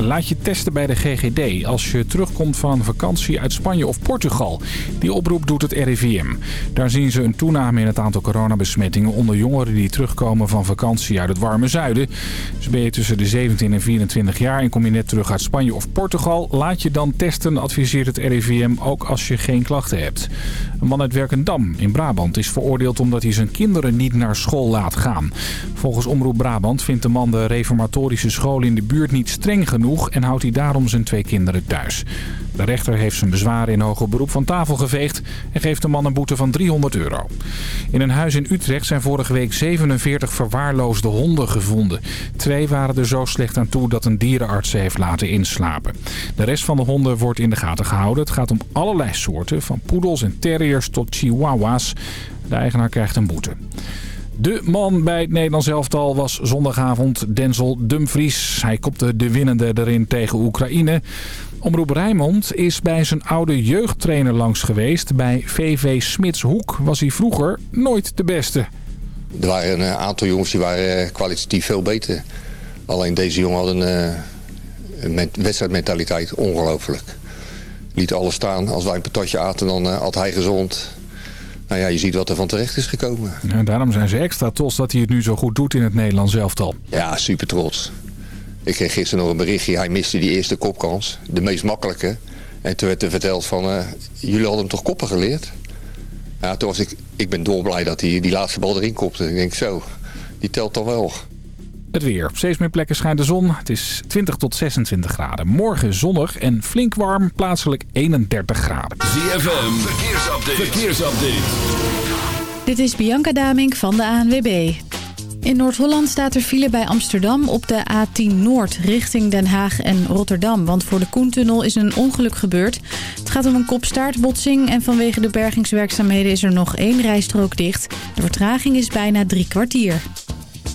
Laat je testen bij de GGD als je terugkomt van vakantie uit Spanje of Portugal. Die oproep doet het RIVM. Daar zien ze een toename in het aantal coronabesmettingen onder jongeren die terugkomen van vakantie uit het warme zuiden. Dus ben je tussen de 17 en 24 jaar en kom je net terug uit Spanje of Portugal. Laat je dan testen, adviseert het RIVM, ook als je geen klachten hebt. Een man uit Werkendam in Brabant is veroordeeld omdat hij zijn kinderen niet naar school laat gaan. Volgens Omroep Brabant vindt de man de reformatorische school in de buurt niet streng genoeg en houdt hij daarom zijn twee kinderen thuis. De rechter heeft zijn bezwaren in hoger beroep van tafel geveegd en geeft de man een boete van 300 euro. In een huis in Utrecht zijn vorige week 47 verwaarloosde honden gevonden. Twee waren er zo slecht aan toe dat een dierenarts ze heeft laten inslapen. De rest van de honden wordt in de gaten gehouden. Het gaat om allerlei soorten, van poedels en terriers tot chihuahua's. De eigenaar krijgt een boete. De man bij het Nederlands elftal was zondagavond Denzel Dumfries. Hij kopte de winnende erin tegen Oekraïne. Omroep Rijnmond is bij zijn oude jeugdtrainer langs geweest. Bij VV Smitshoek was hij vroeger nooit de beste. Er waren een aantal jongens die waren kwalitatief veel beter. Alleen deze jongen had een, een wedstrijdmentaliteit ongelooflijk. Liet alles staan. Als wij een patatje aten, dan had hij gezond. Nou ja, je ziet wat er van terecht is gekomen. Ja, daarom zijn ze extra trots dat hij het nu zo goed doet in het Nederlands elftal. Ja, super trots. Ik kreeg gisteren nog een berichtje. Hij miste die eerste kopkans. De meest makkelijke. En toen werd er verteld van... Uh, jullie hadden hem toch koppen geleerd? Ja, toen was ik... Ik ben dolblij dat hij die laatste bal erin kopte. Ik denk zo, die telt toch wel. Het weer. Op steeds meer plekken schijnt de zon. Het is 20 tot 26 graden. Morgen zonnig en flink warm. Plaatselijk 31 graden. ZFM. Verkeersupdate. Verkeersupdate. Dit is Bianca Damink van de ANWB. In Noord-Holland staat er file bij Amsterdam op de A10 Noord richting Den Haag en Rotterdam. Want voor de Koentunnel is een ongeluk gebeurd. Het gaat om een kopstaartbotsing en vanwege de bergingswerkzaamheden is er nog één rijstrook dicht. De vertraging is bijna drie kwartier.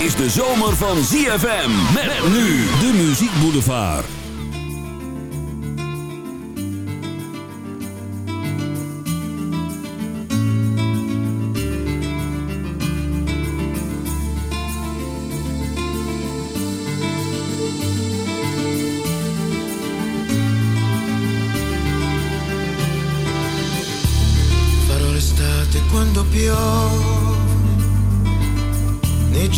Is de zomer van ZFM. Met nu de Muziek Boulevard. Farò l'estate quando piove,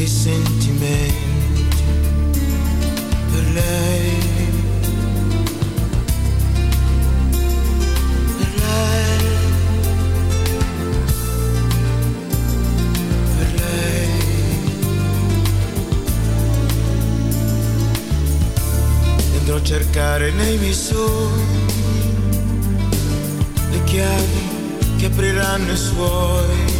dei sentimenti per lei. Per lei. Per lei. E Andrò a cercare nei miei sogni le chiavi che apriranno i suoi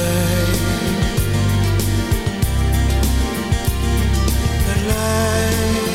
light. The light.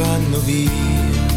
vanno via.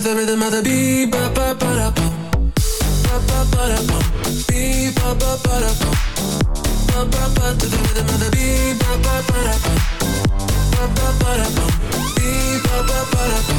to the rhythm of the beat, ba ba ba da bum, ba ba ba da bum, beat, ba ba ba da bum, ba ba ba to the rhythm of the beat, ba ba ba da bum, ba ba ba da bum, beat, ba ba ba da bum.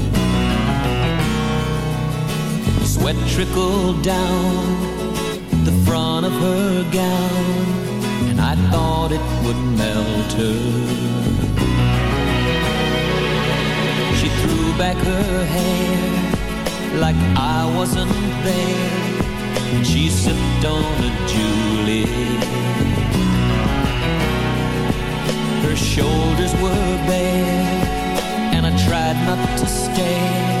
Sweat trickled down the front of her gown, and I thought it would melt her. She threw back her hair like I wasn't there, and she sipped on a Juliet. Her shoulders were bare, and I tried not to stare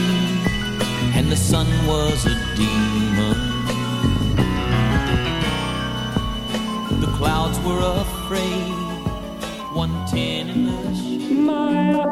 the sun was a demon. The clouds were afraid, one ten in the shade. Maya,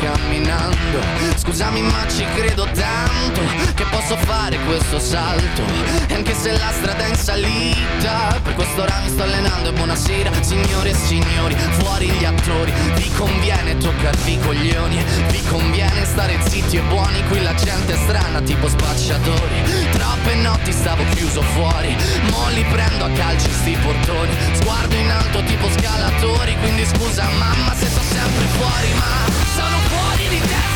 Camminando. Scusami ma ci credo tanto Che posso fare questo salto. E anche se la strada è in salita Per questo ora mi sto allenando E buonasera signore e signori Fuori gli attori. Vi conviene toccarvi i coglioni Vi conviene stare zitti e buoni Qui la gente è strana tipo spacciatori. Troppe notti stavo chiuso fuori Mo li prendo a calci sti portoni. Sguardo in alto tipo scalatori Quindi scusa mamma se sto sempre fuori Ma sono fuori want anything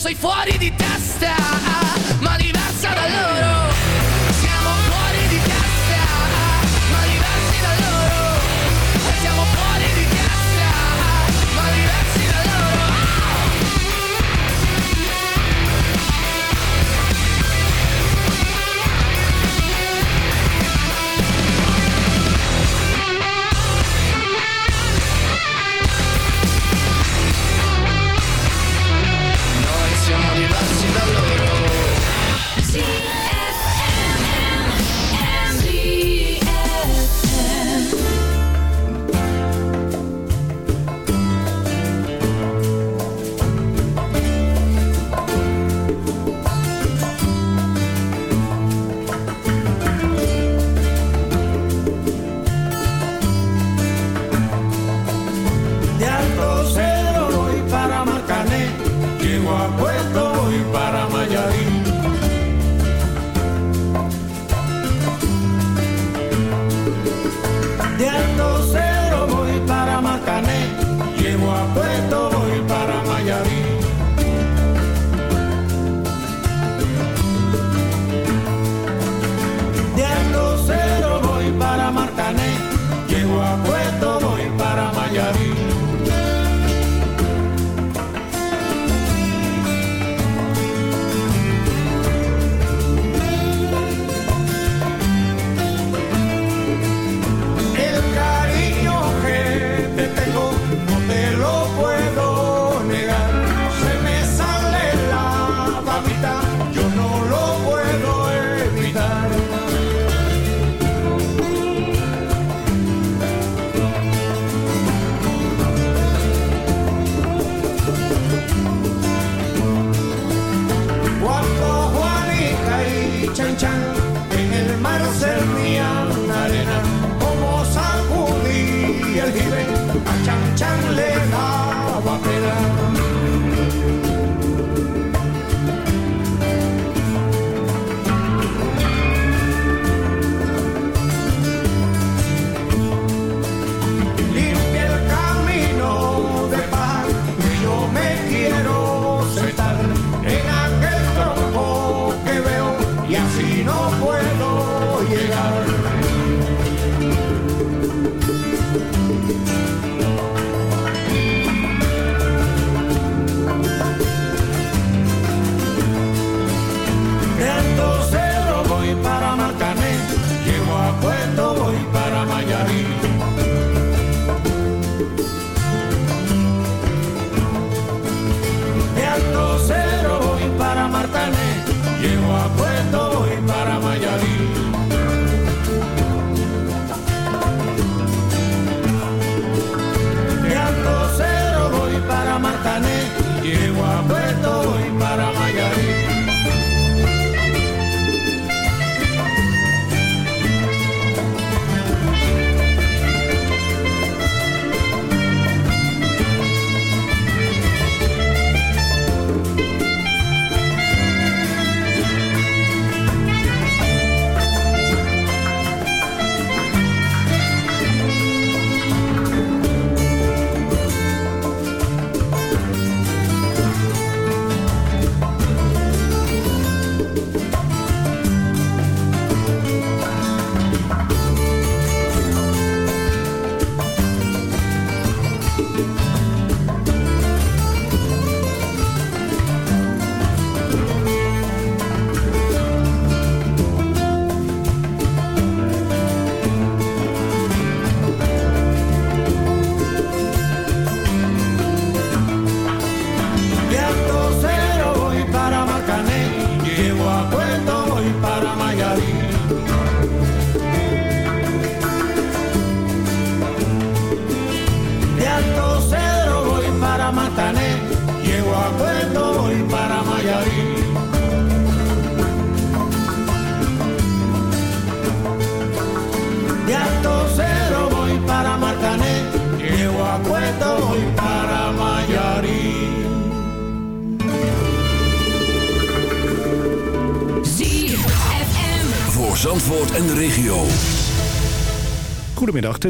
sei fuori di testa,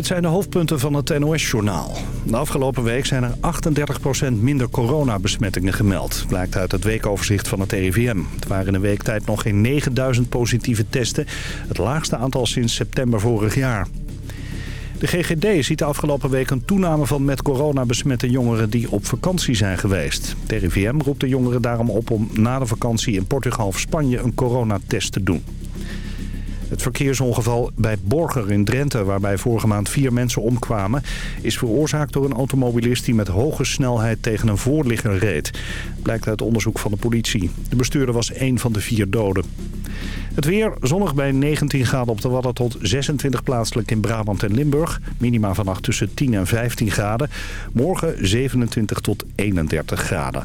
dit zijn de hoofdpunten van het NOS-journaal. De afgelopen week zijn er 38% minder coronabesmettingen gemeld. Blijkt uit het weekoverzicht van het RIVM. Het waren in de week tijd nog geen 9000 positieve testen. Het laagste aantal sinds september vorig jaar. De GGD ziet de afgelopen week een toename van met corona besmette jongeren die op vakantie zijn geweest. Het RIVM roept de jongeren daarom op om na de vakantie in Portugal of Spanje een coronatest te doen. Het verkeersongeval bij Borger in Drenthe, waarbij vorige maand vier mensen omkwamen... is veroorzaakt door een automobilist die met hoge snelheid tegen een voorligger reed. Blijkt uit onderzoek van de politie. De bestuurder was één van de vier doden. Het weer, zonnig bij 19 graden op de Wadden tot 26 plaatselijk in Brabant en Limburg. Minima vannacht tussen 10 en 15 graden. Morgen 27 tot 31 graden.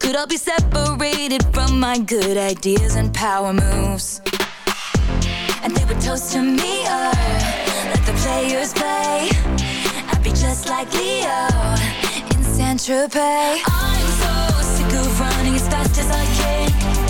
could all be separated from my good ideas and power moves. And they would toast to me, or let the players play. I'd be just like Leo in Saint Tropez. I'm so sick of running as fast as I can.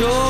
sure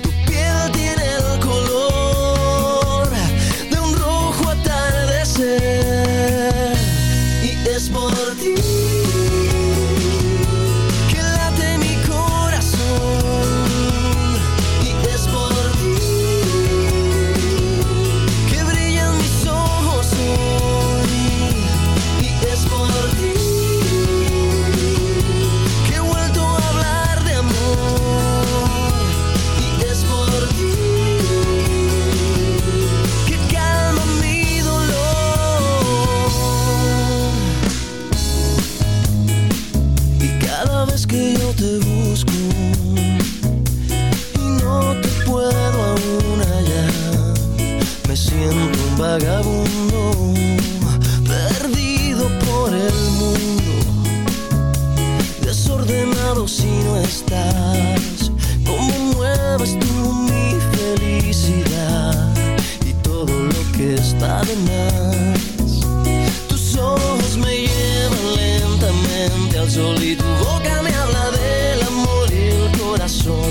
paso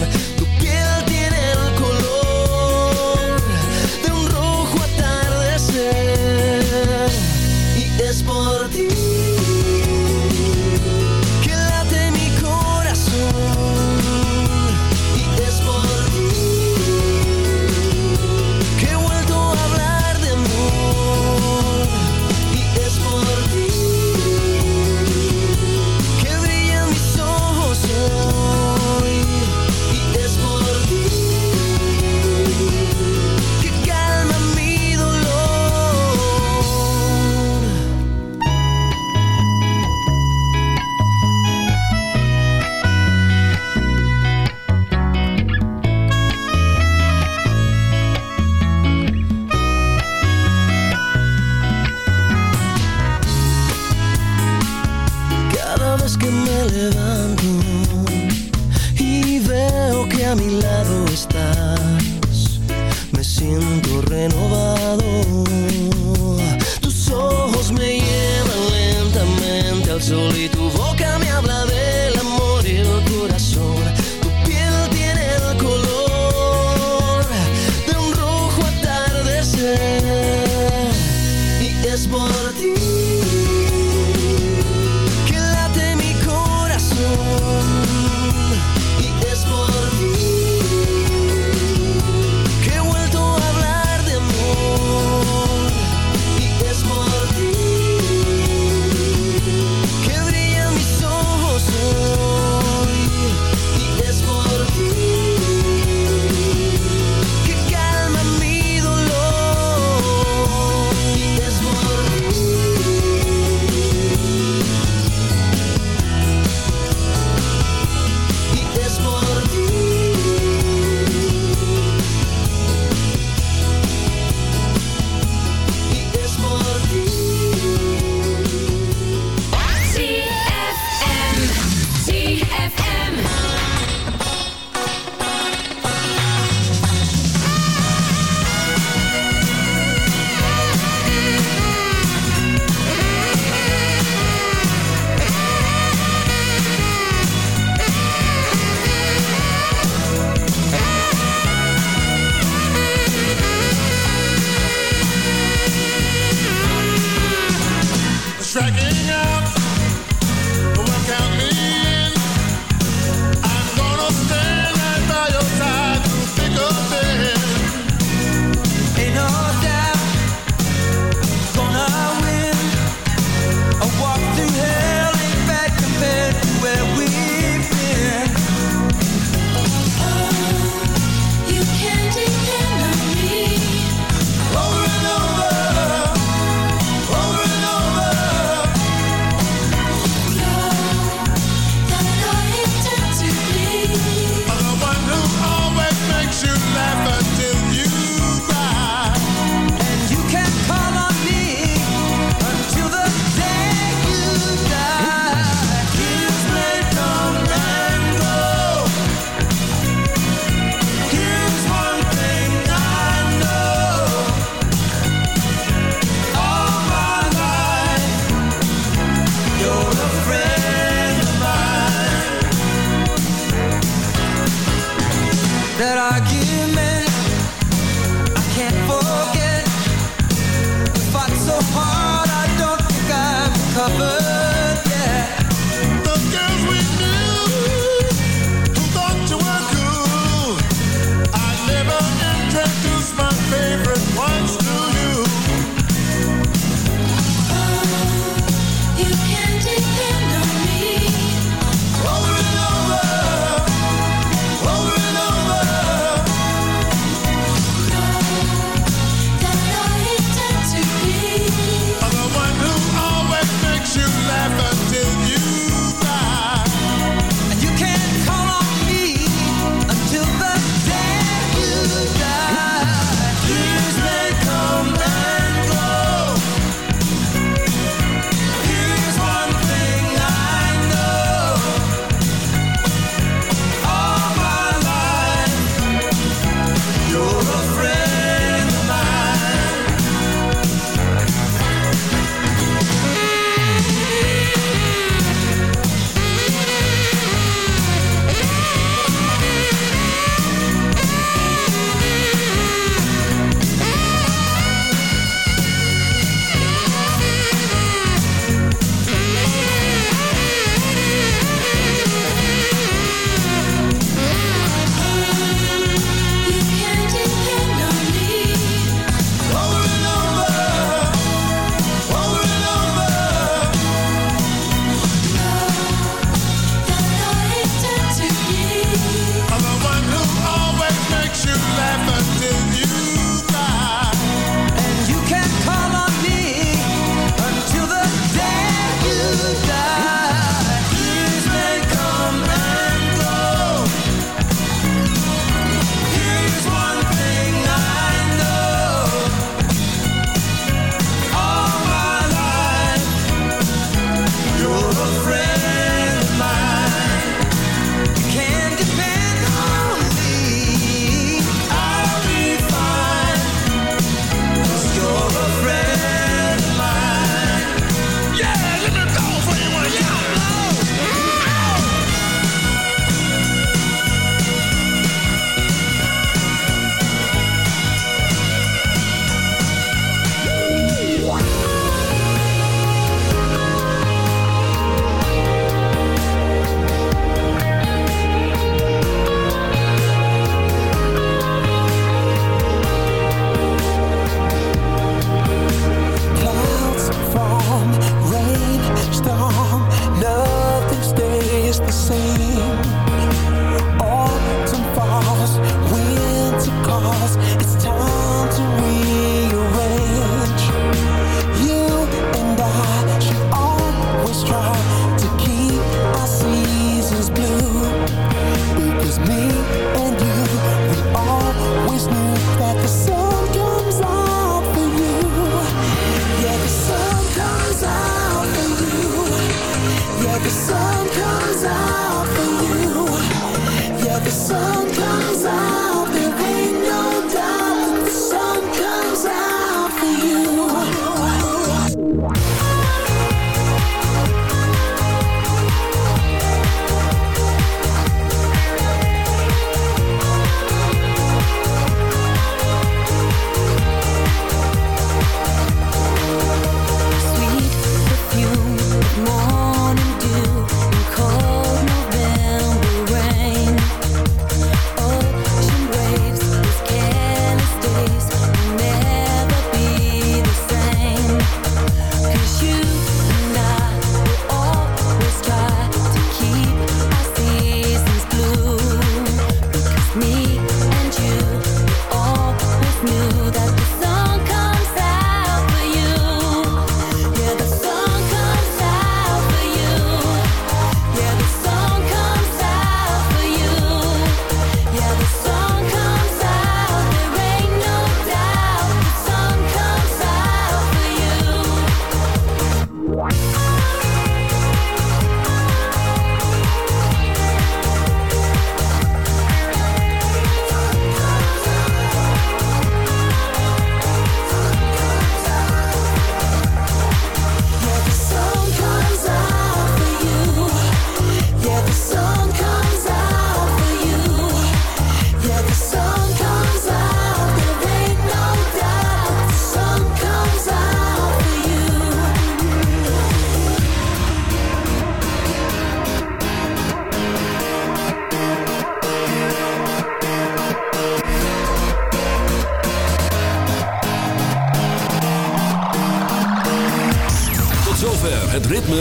that I give